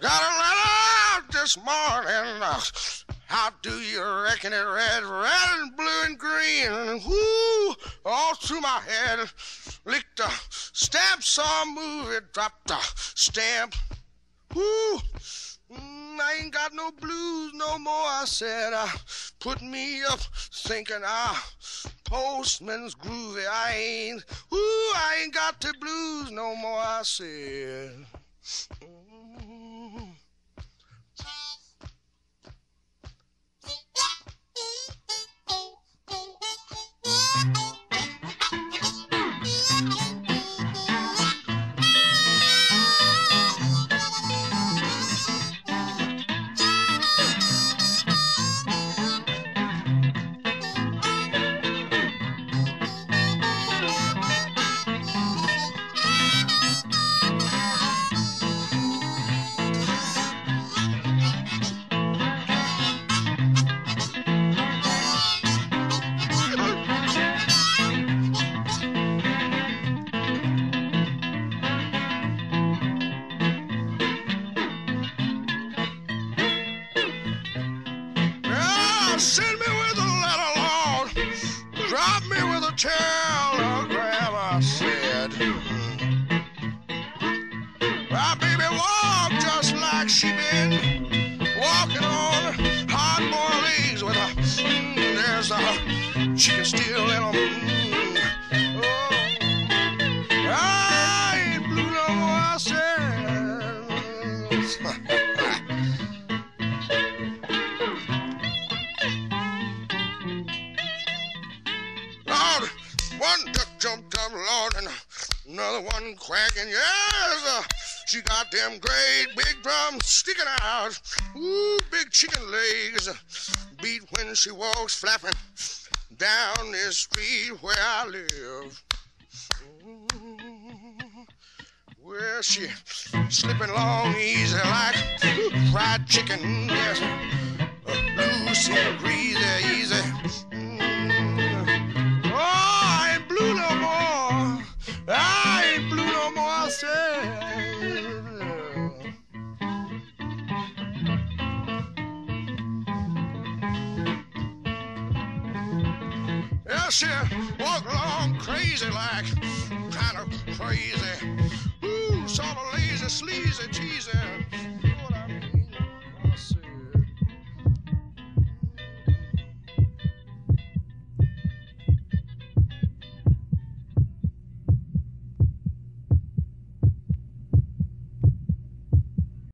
Got a letter out this morning. Uh, how do you reckon it read? Red and blue and green. Whoo! All through my head. Licked a stamp, saw a movie, dropped a stamp. Whoo! Mm, I ain't got no blues no more, I said. Uh, put me up thinking, ah, postman's groovy. I ain't, ooh, I ain't got the blues no more, I said. Mm. Send me with a letter, Lord. Drop me with a telegram, I said. My baby walk just like she been walking on hard-boiled eggs with a mm, there's a chicken still in 'em. Mm, oh, I ain't blue no more, I said. jumped up, Lord, and another one quacking. Yes, uh, she got them great big drums sticking out. Ooh, big chicken legs. Beat when she walks flapping down this street where I live. Well, she slipping along easy like fried chicken. Yes, uh, loose she walk along crazy like, kind of crazy. Ooh, sort of lazy, sleazy.